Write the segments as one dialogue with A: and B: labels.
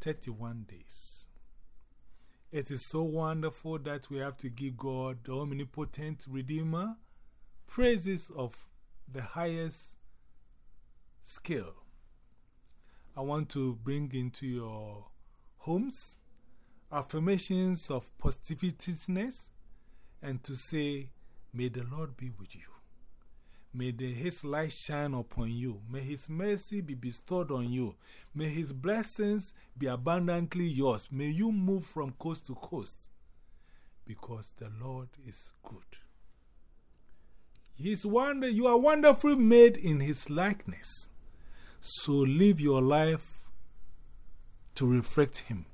A: 31 days. It is so wonderful that we have to give God, the omnipotent Redeemer, praises of the highest skill. I want to bring into your homes affirmations of positiveness and to say, May the Lord be with you. May the, His light shine upon you. May His mercy be bestowed on you. May His blessings be abundantly yours. May you move from coast to coast because the Lord is good. He's wonder, you are wonderfully made in His likeness. So live your life to reflect Him.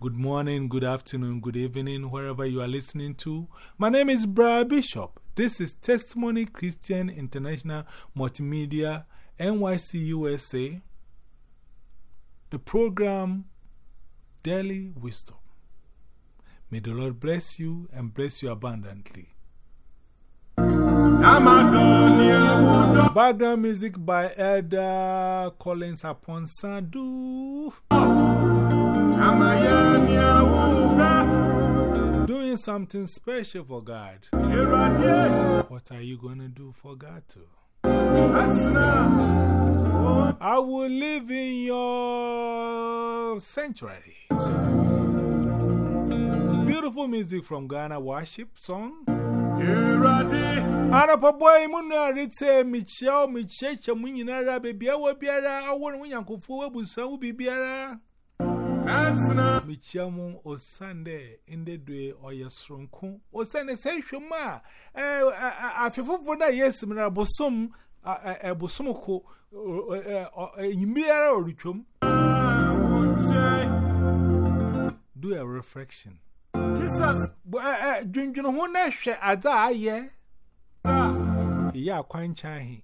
A: Good morning, good afternoon, good evening, wherever you are listening to. My name is Bra Bishop. This is Testimony Christian International Multimedia, NYC USA. The program Daily Wisdom. May the Lord bless you and bless you abundantly. Background music by Elder Collins upon Sadu. Doing something special for God. What are you going to do for God too? I will live in your sanctuary. Beautiful music from Ghana worship song. Arapa boy, Muna Rite, Michelle, Michelle, Chamunara, baby, I will be a one uncle for Busa, be biara. Michamu o Sunday in the day or your strong coon or send a session ma. I feel for that, yes, Mra Bosom, a Bosomoko, Yimira or Richum. Do a reflection. Drinking a one share as I, yeah. Yeah, quite chahi.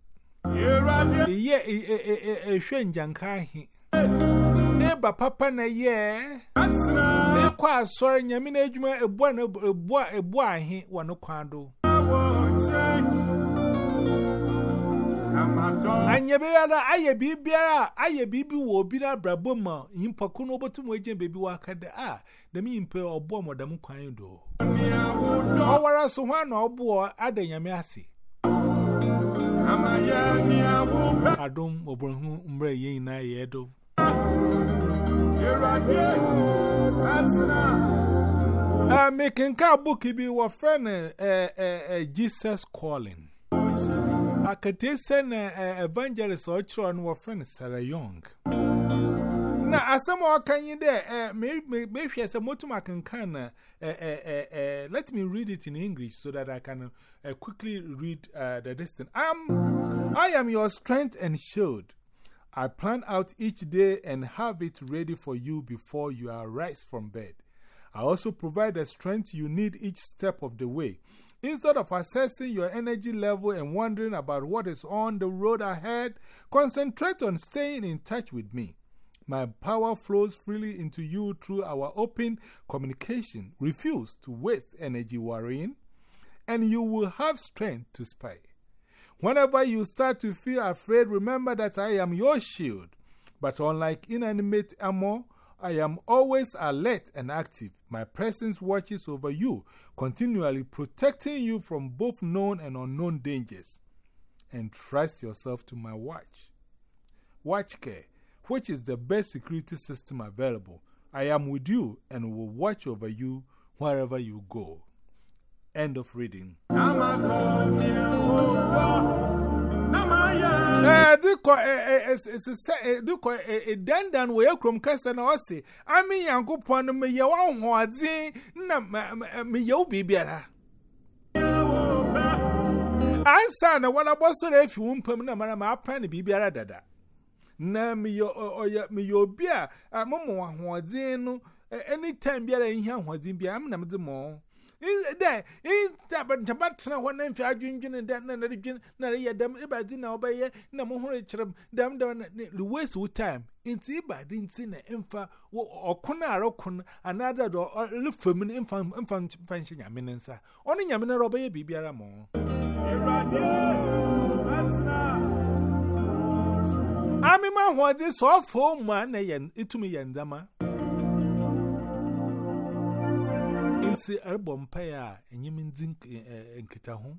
A: Yeah, a shen jankahi. Neighbor papa na ye. Ne kwa sorry nyame na adwuma ebua na ebua ebua ahe wa no kwado. Anya be yara aye bibiara aye bibi wo obi na brabo ma yimpaku no obotum agye bebi wa kada a da mi yimpe obo modam kwan do. Owara so hwa na obo ada nyame ase. Adom oborhu mbre yin na yedo. Uh, making car book be your friend uh, uh, uh Jesus calling. I could send uh, uh, evangelist or children were friend Sarah Young. Now, as some more can you there, maybe as a motomac can can let me read it in English so that I can quickly read the distance. Um, I am your strength and shield. I plan out each day and have it ready for you before you arise from bed. I also provide the strength you need each step of the way. Instead of assessing your energy level and wondering about what is on the road ahead, concentrate on staying in touch with me. My power flows freely into you through our open communication. Refuse to waste energy worrying, and you will have strength to spare. Whenever you start to feel afraid, remember that I am your shield. But unlike inanimate armor, I am always alert and active. My presence watches over you, continually protecting you from both known and unknown dangers. And trust yourself to my watch. Watch Care, which is the best security system available. I am with you and will watch over you wherever you go. End of reading. dan dan wɔ yɛ kurom kasa na ɔse ame nyankopɔn no meyɛ woahoɔden na meyɛ wo biribiara ansa na wɔnabɔ sɔrɔ afi wo mpam na mara maapa no biribiara dada. Na meyɛ obi a momo ahoɔden no e, anytime biara ɛhia ahoɔden biara mena mede mɔɔ there in that but the bat na one and five na and na another junior, not yet them about na or by ye, no more chum, damn down the waste with time. In tea by didn't see an infa or cona or con another door or look for me infant infant pension yaminensa. Only yamina or by a bibiara more. Ami ma hwa de so fo ma na yen itumi yendama sị ẹrịbọ mpa ya a enyim ndị nkịta ho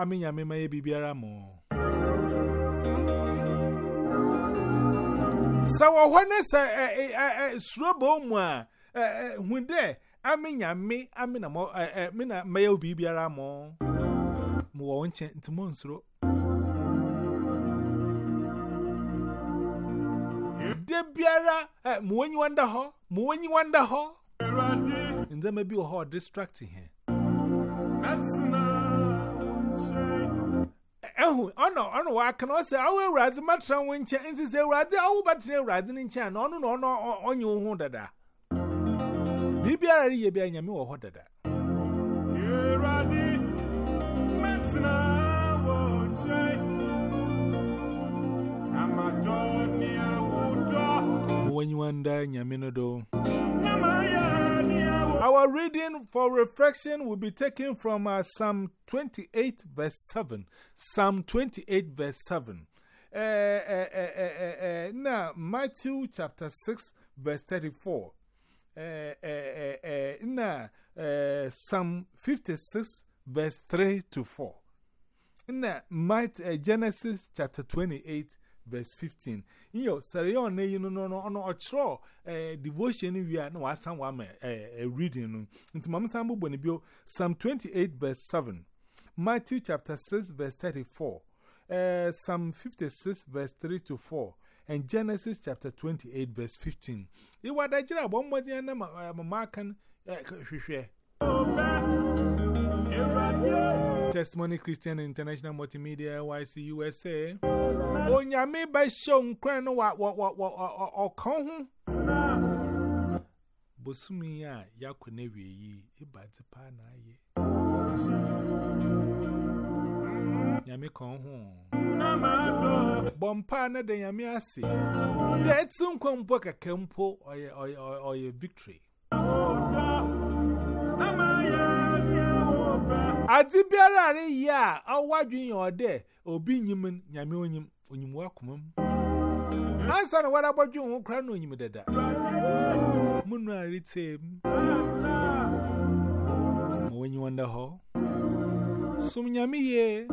A: amị nya mmemme ya biribiara mụ sɛ wɔ hɔ mu a hu dɛ amị nya mme amị na mɛyɛ biribiara mụ mụ wɔ nkyɛn de biara eh, muwenyi wanda ho muwenyi wanda ho. Nze mebi wɔ hɔ distract ihe eh, ehu ɔnọ ɔnọ wɔ aka na ɔsɛ awo awurade matra wo nkyɛn. Nti sɛ awurade awo batena awurade no nkyɛn na ɔno na ɔno ɔnye wo ho dada. Biribiara reyɛ bia nyame wɔ hɔ dada. When you wonder nyame do our reading for reflection will be taken from uh, Psalm 28, verse 7. Psalm 28, verse 7. Uh, uh, uh, uh, uh, now, Matthew chapter 6, verse 34. Now, Psalm 56, verse 3 to 4. Now, Genesis chapter 28, verse 15. Yo, Sarayon, you know, no, no, no, or tro, eh, devotion, we are no, I some one, reading. Into Mamma Sambu Bonibio, Psalm 28, verse 7. Matthew chapter 6, verse 34. Eh, Psalm 56, verse 3 to 4. And Genesis chapter 28, verse 15. It was that you one more than a markan, eh, Testimony Christian International Multimedia YC USA. Onyame by show nkran wa wa wa wa okan ho. Bosumi ya yakone yi ibadze pa na ye. Nyame kan ho. Bompa na de nyame ase. De kwampo kakempo oye oye oye victory. adị bịara ara yi a ọwaju ihe ọ dị obi nyim nyame onyim onyim wa kuma ansa na wara agbaju nwo kra na onyim dada. Munu arite m. Wanda hɔ. Sum nyame yie.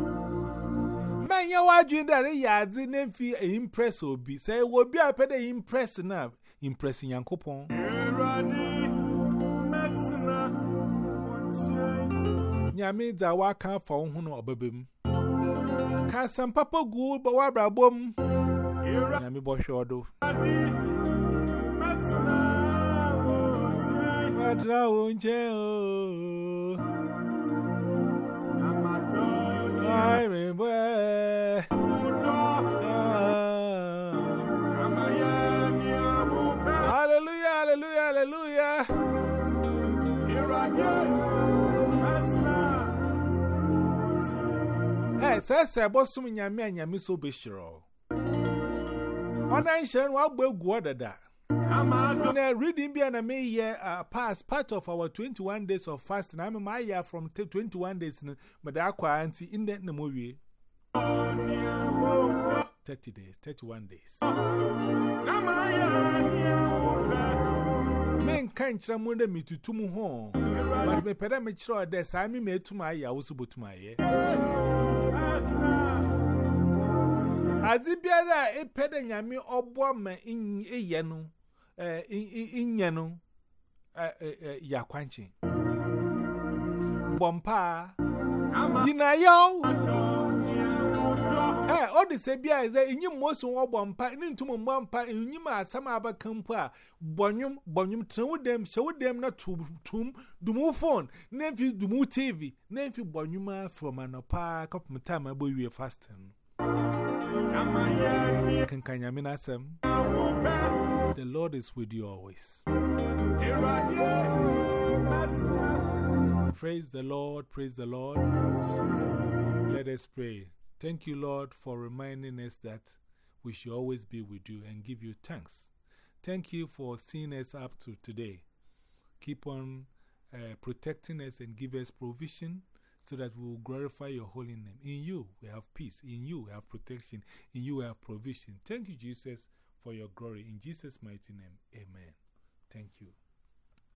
A: Mɛnyɛ waju ndị ara yi adị na mfi impress obi. Sɛ ewu obi a impress na impress nyankopɔn. Nyame dza waka fa wo ho no ɔbɛbɛm. Ka asɛm papa gu bɔ w'abrabɔ mu. Nyame bɔhwɛ ɔdo. Mɛtena wo nkyɛn o. Sasa bosom nyame anyame so beshiro. Ona nshen wa gbe gu odada. Na reading bia na me ye uh, pass part of our 21 days of fasting. I'm my year from 21 days no but akwa anti in the na mowie. 30 days, 31 days. Men can't remember me to two more. But me pera me chro de sami me to my house but my. adze biara a nyame ɔbɔ ma ịyɛ no ịnyɛ no yɛ akwankye bɔ mpaa yina yɛw ɛ ọ dị bia sɛ enyim mosu wɔbɔ mpa ne ntum mmɔ mpa enyim asɛm a bɔnwom bɔnwom tena wo dɛm hyɛ na tum dumu phone na mfi dumu tv na mfi bɔnwom a from anɔpa kɔpem time abɛwie fasting no. The Lord is with you always. Praise the Lord, praise the Lord. Let us pray. Thank you, Lord, for reminding us that we should always be with you and give you thanks. Thank you for seeing us up to today. Keep on uh, protecting us and give us provision so that we will glorify your holy name. In you, we have peace. In you, we have protection. In you, we have provision. Thank you, Jesus, for your glory. In Jesus' mighty name, amen. Thank you.